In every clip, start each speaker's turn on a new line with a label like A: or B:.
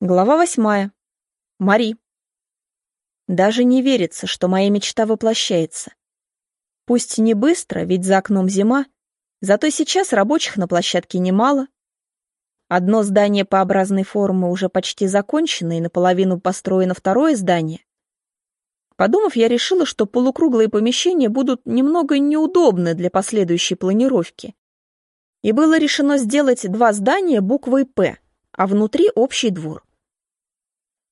A: Глава восьмая. Мари. Даже не верится, что моя мечта воплощается. Пусть не быстро, ведь за окном зима, зато сейчас рабочих на площадке немало. Одно здание П-образной формы уже почти закончено и наполовину построено второе здание. Подумав, я решила, что полукруглые помещения будут немного неудобны для последующей планировки. И было решено сделать два здания буквой «П», а внутри общий двор.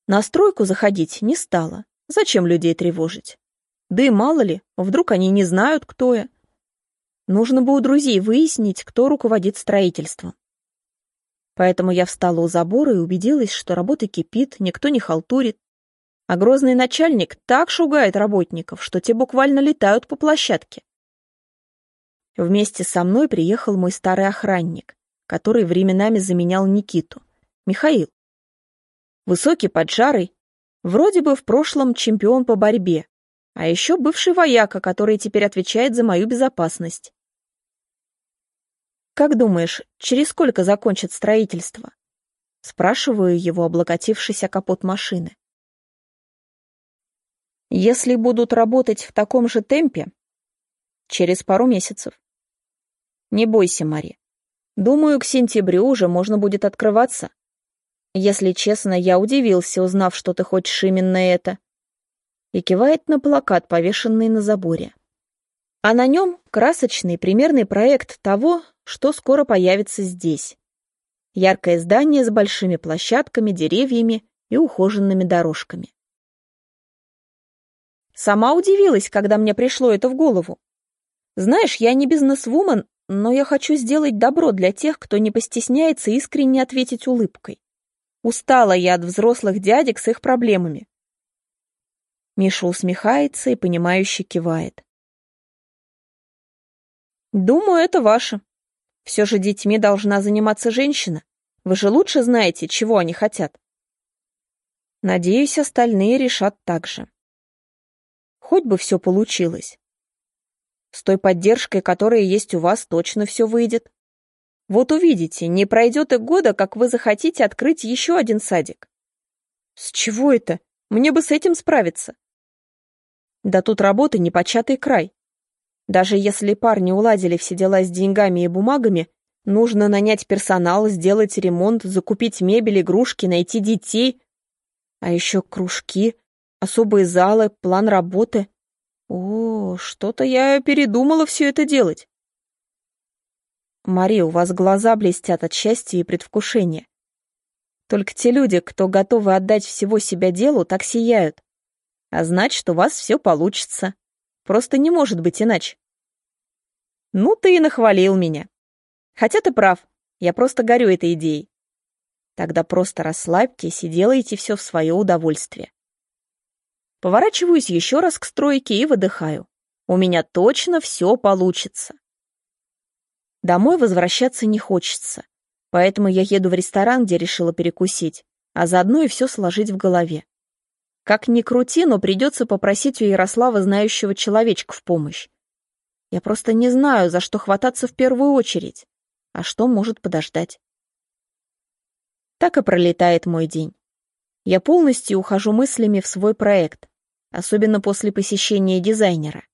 A: На стройку заходить не стала. Зачем людей тревожить? Да и мало ли, вдруг они не знают, кто я. Нужно бы у друзей выяснить, кто руководит строительством. Поэтому я встала у забора и убедилась, что работа кипит, никто не халтурит. А грозный начальник так шугает работников, что те буквально летают по площадке. Вместе со мной приехал мой старый охранник, который временами заменял Никиту. Михаил. Высокий, поджарый, вроде бы в прошлом чемпион по борьбе, а еще бывший вояка, который теперь отвечает за мою безопасность. «Как думаешь, через сколько закончат строительство?» Спрашиваю его, облокотившись о капот машины. «Если будут работать в таком же темпе, через пару месяцев. Не бойся, Мари. Думаю, к сентябрю уже можно будет открываться. Если честно, я удивился, узнав, что ты хочешь именно это. И кивает на плакат, повешенный на заборе. А на нем красочный примерный проект того, что скоро появится здесь. Яркое здание с большими площадками, деревьями и ухоженными дорожками. Сама удивилась, когда мне пришло это в голову. Знаешь, я не бизнесвумен, но я хочу сделать добро для тех, кто не постесняется искренне ответить улыбкой. Устала я от взрослых дядек с их проблемами. Миша усмехается и понимающе кивает. Думаю, это ваше. Все же детьми должна заниматься женщина. Вы же лучше знаете, чего они хотят. Надеюсь, остальные решат так же. Хоть бы все получилось. С той поддержкой, которая есть у вас, точно все выйдет. Вот увидите, не пройдет и года, как вы захотите открыть еще один садик. С чего это? Мне бы с этим справиться. Да тут работы непочатый край. Даже если парни уладили все дела с деньгами и бумагами, нужно нанять персонал, сделать ремонт, закупить мебель, игрушки, найти детей. А еще кружки, особые залы, план работы. О, что-то я передумала все это делать. Мари, у вас глаза блестят от счастья и предвкушения. Только те люди, кто готовы отдать всего себя делу, так сияют. А значит, у вас все получится. Просто не может быть иначе. Ну, ты и нахвалил меня. Хотя ты прав, я просто горю этой идеей. Тогда просто расслабьтесь и делайте все в свое удовольствие. Поворачиваюсь еще раз к стройке и выдыхаю. У меня точно все получится. Домой возвращаться не хочется, поэтому я еду в ресторан, где решила перекусить, а заодно и все сложить в голове. Как ни крути, но придется попросить у Ярослава знающего человечка в помощь. Я просто не знаю, за что хвататься в первую очередь, а что может подождать. Так и пролетает мой день. Я полностью ухожу мыслями в свой проект, особенно после посещения дизайнера.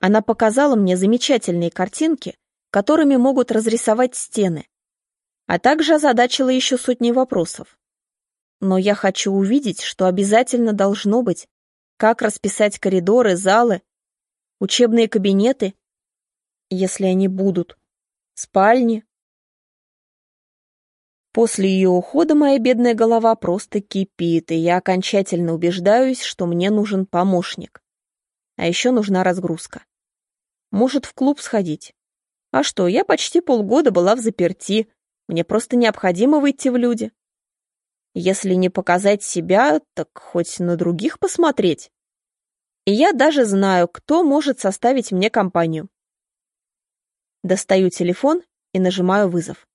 A: Она показала мне замечательные картинки, которыми могут разрисовать стены, а также озадачила еще сотни вопросов. Но я хочу увидеть, что обязательно должно быть, как расписать коридоры, залы, учебные кабинеты, если они будут, спальни. После ее ухода моя бедная голова просто кипит, и я окончательно убеждаюсь, что мне нужен помощник. А еще нужна разгрузка. Может, в клуб сходить. А что, я почти полгода была в заперти. Мне просто необходимо выйти в люди. Если не показать себя, так хоть на других посмотреть. И я даже знаю, кто может составить мне компанию. Достаю телефон и нажимаю вызов.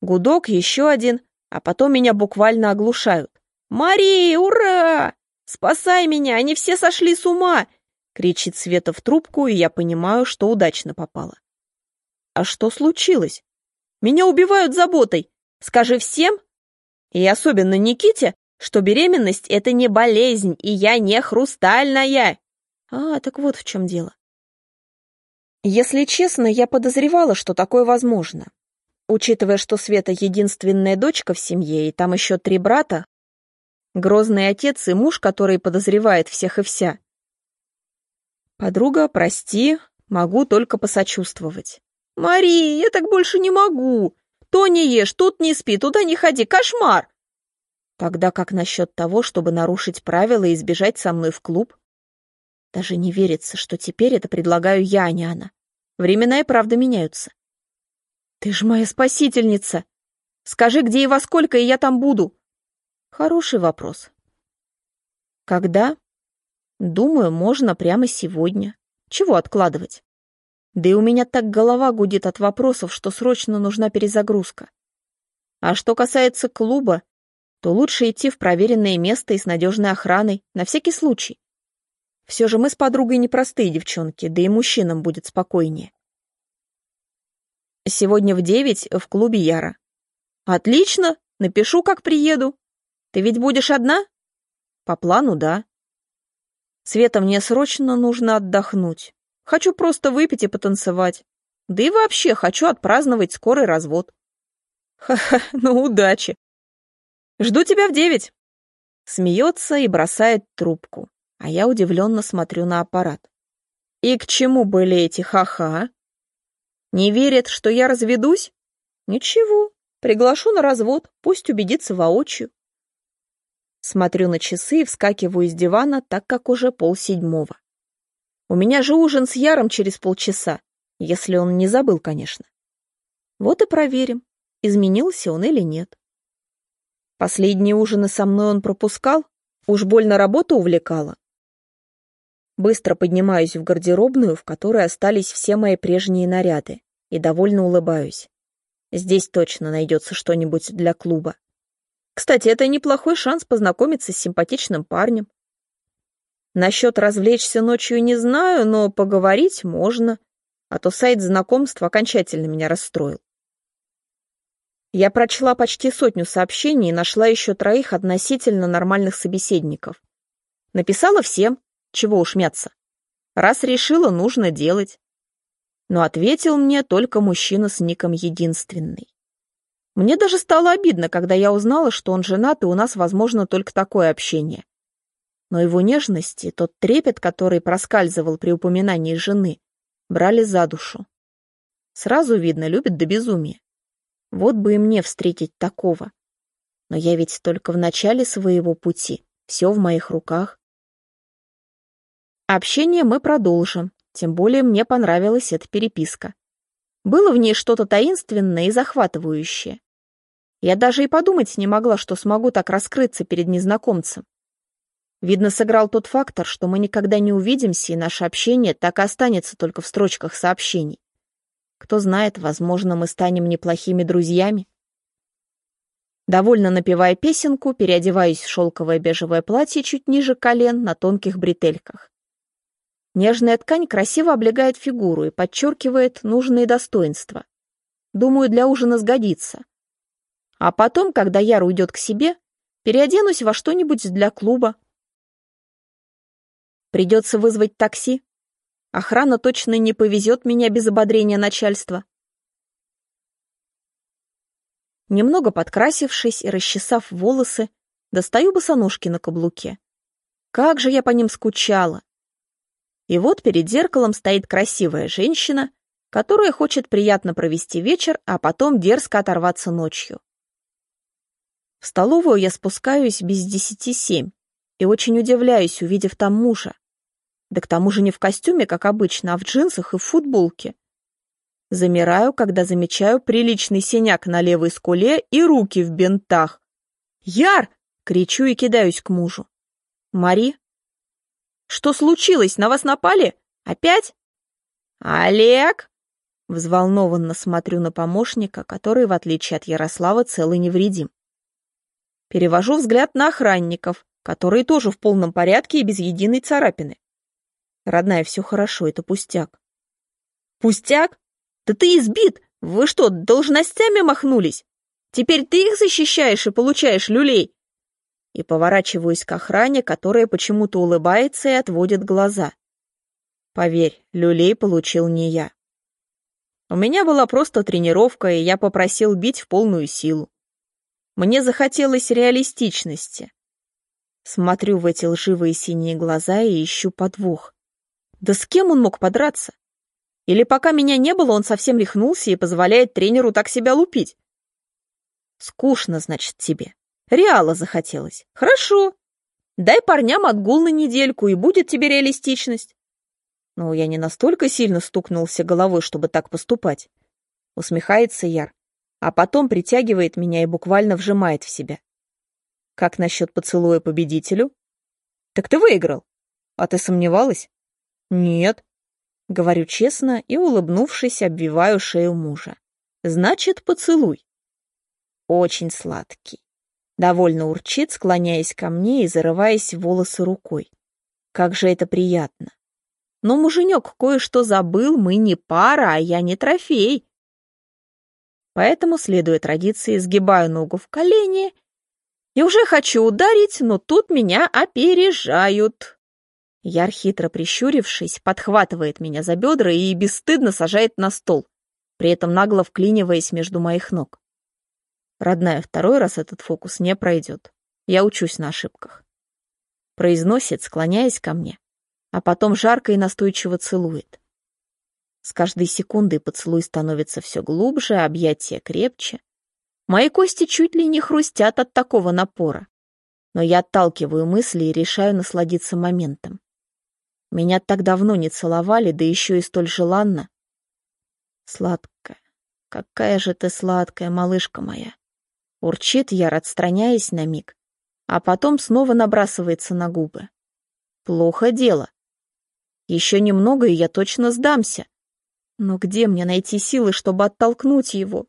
A: Гудок, еще один, а потом меня буквально оглушают. «Мари, ура! Спасай меня, они все сошли с ума!» кричит Света в трубку, и я понимаю, что удачно попала. А что случилось? Меня убивают заботой. Скажи всем, И особенно Никите, что беременность — это не болезнь, и я не хрустальная. А, так вот в чем дело. Если честно, я подозревала, что такое возможно. Учитывая, что Света единственная дочка в семье, и там еще три брата, грозный отец и муж, который подозревает всех и вся. Подруга, прости, могу только посочувствовать. «Мари, я так больше не могу! То не ешь, тут не спи, туда не ходи, кошмар!» Тогда как насчет того, чтобы нарушить правила и избежать со мной в клуб? Даже не верится, что теперь это предлагаю я, а не она. Времена и правда меняются. Ты ж моя спасительница. Скажи, где и во сколько, и я там буду. Хороший вопрос. Когда? Думаю, можно прямо сегодня. Чего откладывать? Да и у меня так голова гудит от вопросов, что срочно нужна перезагрузка. А что касается клуба, то лучше идти в проверенное место и с надежной охраной, на всякий случай. Все же мы с подругой непростые девчонки, да и мужчинам будет спокойнее. Сегодня в девять в клубе Яра. Отлично, напишу, как приеду. Ты ведь будешь одна? По плану, да. Света, мне срочно нужно отдохнуть. Хочу просто выпить и потанцевать. Да и вообще хочу отпраздновать скорый развод. Ха-ха, ну удачи. Жду тебя в девять. Смеется и бросает трубку, а я удивленно смотрю на аппарат. И к чему были эти ха-ха? Не верит, что я разведусь? Ничего, приглашу на развод, пусть убедится воочию. Смотрю на часы и вскакиваю из дивана, так как уже полседьмого. У меня же ужин с Яром через полчаса, если он не забыл, конечно. Вот и проверим, изменился он или нет. Последние ужины со мной он пропускал, уж больно работа увлекала. Быстро поднимаюсь в гардеробную, в которой остались все мои прежние наряды, и довольно улыбаюсь. Здесь точно найдется что-нибудь для клуба. Кстати, это неплохой шанс познакомиться с симпатичным парнем. Насчет развлечься ночью не знаю, но поговорить можно, а то сайт знакомств окончательно меня расстроил. Я прочла почти сотню сообщений и нашла еще троих относительно нормальных собеседников. Написала всем, чего уж мяться. Раз решила, нужно делать. Но ответил мне только мужчина с ником «Единственный». Мне даже стало обидно, когда я узнала, что он женат, и у нас возможно только такое общение. Но его нежности, тот трепет, который проскальзывал при упоминании жены, брали за душу. Сразу видно, любит до безумия. Вот бы и мне встретить такого. Но я ведь только в начале своего пути. Все в моих руках. Общение мы продолжим, тем более мне понравилась эта переписка. Было в ней что-то таинственное и захватывающее. Я даже и подумать не могла, что смогу так раскрыться перед незнакомцем. Видно, сыграл тот фактор, что мы никогда не увидимся, и наше общение так и останется только в строчках сообщений. Кто знает, возможно, мы станем неплохими друзьями. Довольно напевая песенку, переодеваюсь в шелковое бежевое платье чуть ниже колен на тонких бретельках. Нежная ткань красиво облегает фигуру и подчеркивает нужные достоинства. Думаю, для ужина сгодится. А потом, когда Яра уйдет к себе, переоденусь во что-нибудь для клуба. Придется вызвать такси. Охрана точно не повезет меня без ободрения начальства. Немного подкрасившись и расчесав волосы, достаю босоножки на каблуке. Как же я по ним скучала! И вот перед зеркалом стоит красивая женщина, которая хочет приятно провести вечер, а потом дерзко оторваться ночью. В столовую я спускаюсь без десяти семь и очень удивляюсь, увидев там мужа. Да к тому же не в костюме, как обычно, а в джинсах и в футболке. Замираю, когда замечаю приличный синяк на левой скуле и руки в бинтах. «Яр!» — кричу и кидаюсь к мужу. «Мари?» «Что случилось? На вас напали? Опять?» «Олег!» Взволнованно смотрю на помощника, который, в отличие от Ярослава, цел и невредим. Перевожу взгляд на охранников, которые тоже в полном порядке и без единой царапины. Родная, все хорошо, это пустяк. Пустяк? Да ты избит! Вы что, должностями махнулись? Теперь ты их защищаешь и получаешь люлей. И поворачиваюсь к охране, которая почему-то улыбается и отводит глаза. Поверь, люлей получил не я. У меня была просто тренировка, и я попросил бить в полную силу. Мне захотелось реалистичности. Смотрю в эти лживые синие глаза и ищу подвох. Да с кем он мог подраться? Или пока меня не было, он совсем рехнулся и позволяет тренеру так себя лупить? Скучно, значит, тебе. Реала захотелось. Хорошо. Дай парням отгул на недельку, и будет тебе реалистичность. Но я не настолько сильно стукнулся головой, чтобы так поступать. Усмехается Яр, а потом притягивает меня и буквально вжимает в себя. Как насчет поцелуя победителю? Так ты выиграл. А ты сомневалась? Нет. Говорю честно и, улыбнувшись, обвиваю шею мужа. Значит, поцелуй. Очень сладкий. Довольно урчит, склоняясь ко мне и зарываясь в волосы рукой. Как же это приятно. Но муженек кое-что забыл, мы не пара, а я не трофей. Поэтому, следуя традиции, сгибаю ногу в колени и уже хочу ударить, но тут меня опережают. Яр, хитро прищурившись, подхватывает меня за бедра и бесстыдно сажает на стол, при этом нагло вклиниваясь между моих ног. Родная, второй раз этот фокус не пройдет. Я учусь на ошибках. Произносит, склоняясь ко мне, а потом жарко и настойчиво целует. С каждой секундой поцелуй становится все глубже, объятия крепче. Мои кости чуть ли не хрустят от такого напора. Но я отталкиваю мысли и решаю насладиться моментом. Меня так давно не целовали, да еще и столь желанно. Сладкая, какая же ты сладкая, малышка моя. Урчит Яр, отстраняясь на миг, а потом снова набрасывается на губы. Плохо дело. Еще немного, и я точно сдамся. Но где мне найти силы, чтобы оттолкнуть его?